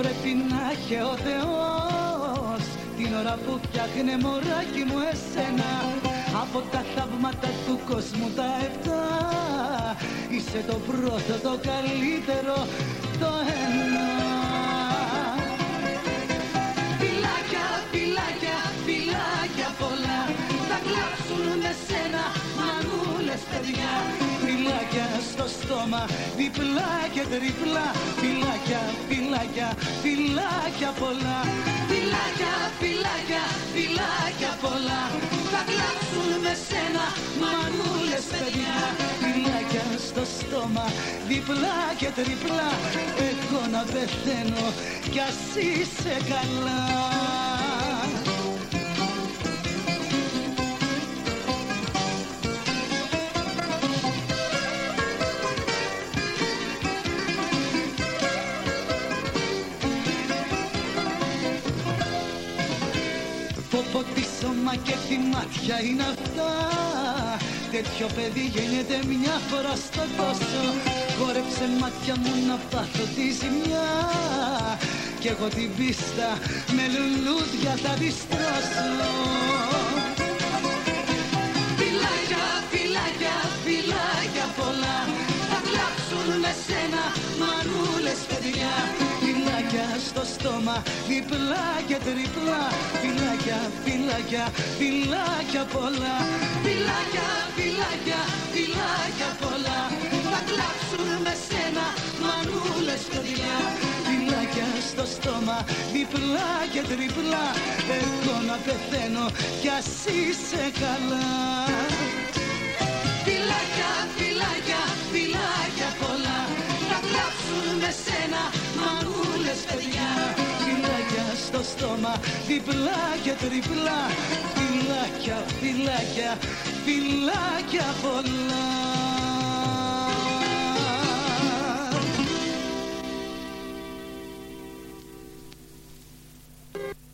πρέπει να έχει ο Θεός. Την ώρα που φτιάχνε μωράκι μου εσένα από τα θαύματα του κόσμου τα εφτά είσαι το πρώτο, το καλύτερο, το ένα. Φιλάκια, φιλάκια, φιλάκια πολλά. Θα κλάψουν με σένα μανούλες παιδιά. Φιλάκια στο στόμα, διπλά και τριπλά Φιλάκια, φιλάκια, φιλάκια πολλά. Φιλάκια, φιλάκια, φιλάκια πολλά. Θα κλάψουν με σένα μανούλες παιδιά. Φιλάκια στο στόμα, διπλά και τριπλά. Εγώ να πεθαίνω κι ας είσαι καλά τι σώμα και τι μάτια είναι αυτά. Τέτοιο παιδί γίνεται μια φορά στο τόσο. Χόρεψε μάτια μου να πάθω τη ζημιά. Κι εγώ την πίστα με λουλούδια θα τη στρώσω. Φιλάκια, φιλάκια, φιλάκια πολλά. Θα κλάψουν με σένα μανούλες παιδιά. Φιλάκια στο στόμα, διπλά και τριπλά. Φιλάκια, φιλάκια, φιλάκια πολλά. Φιλάκια, φιλάκια, φιλάκια πολλά. Θα κλάψουν με σένα μανούλες παιδιά. Φιλάκια στο στόμα, διπλά και τριπλά. Εγώ να πεθαίνω κι ας είσαι καλά στο στόμα, διπλά και τριπλά Φιλάκια, φιλάκια, φιλάκια πολλά